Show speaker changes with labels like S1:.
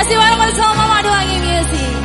S1: Kasih bareng bersama madu angin Music.